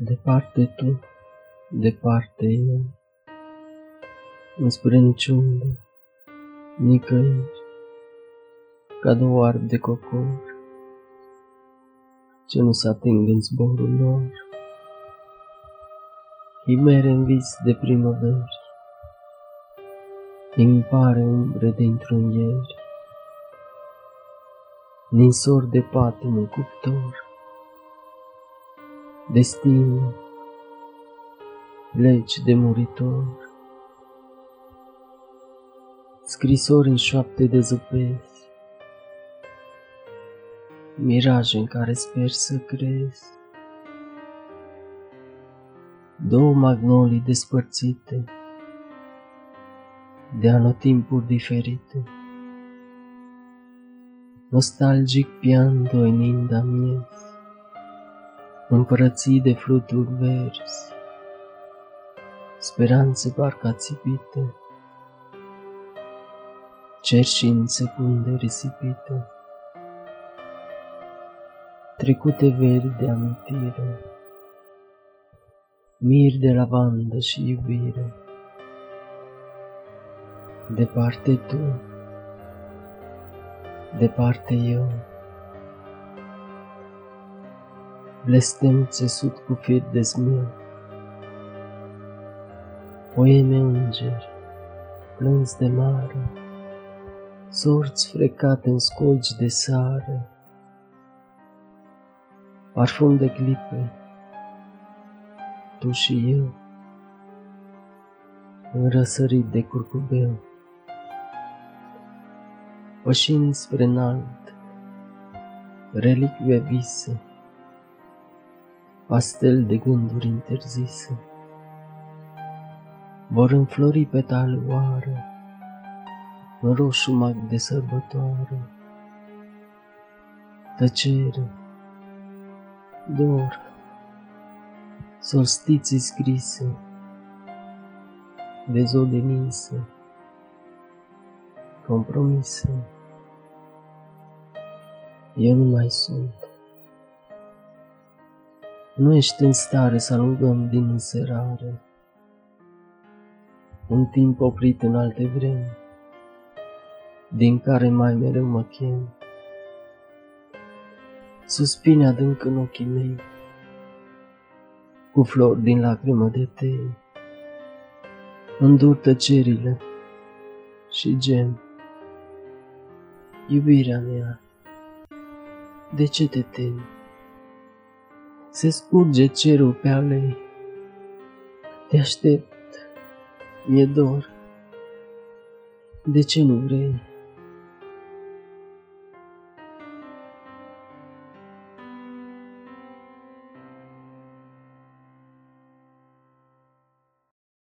Departe tu, departe eu, înspre niciunde, nicăieri, ca două arbi de cocor, ce nu se ating în zborul lor. Chimere în vis de primăveri, îmi pare umbre de întrunieri, ninsor de patimă cuptor, destin, legi de muritor, scrisori în șoapte de zăpezi, miraje în care sper să crezi, două magnolii despărțite, de anotimpuri diferite, nostalgic pian doinind amiez, împărății de fluturi verzi, speranțe parcă ațipite, cer și în secunde risipite, trecute veri de amintire, mir de lavandă și iubire. Departe tu, departe eu, blestem țesut cu fir de zmiu. Poeme îngeri, plâns de mare, sorți frecate în scolgi de sare, parfum de clipe, tu și eu, în răsărit de curcubeu, pășind spre înalt, relicvie vise, pastel de gânduri interzise. Vor înflori petale oare, în roșu mag de sărbătoare. Tăcere, dor, solstiții scrise, dezodenise, compromise. Eu nu mai sunt. Nu ești în stare să alungăm din înserare un timp oprit în alte vremi, din care mai mereu mă chem. Suspine adânc în ochii mei, cu flori din lacrimă de tei, îndur tăcerile și gem. Iubirea mea, de ce te temi? Se scurge cerul pe alei. Te aștept, mi-e dor. De ce nu vrei?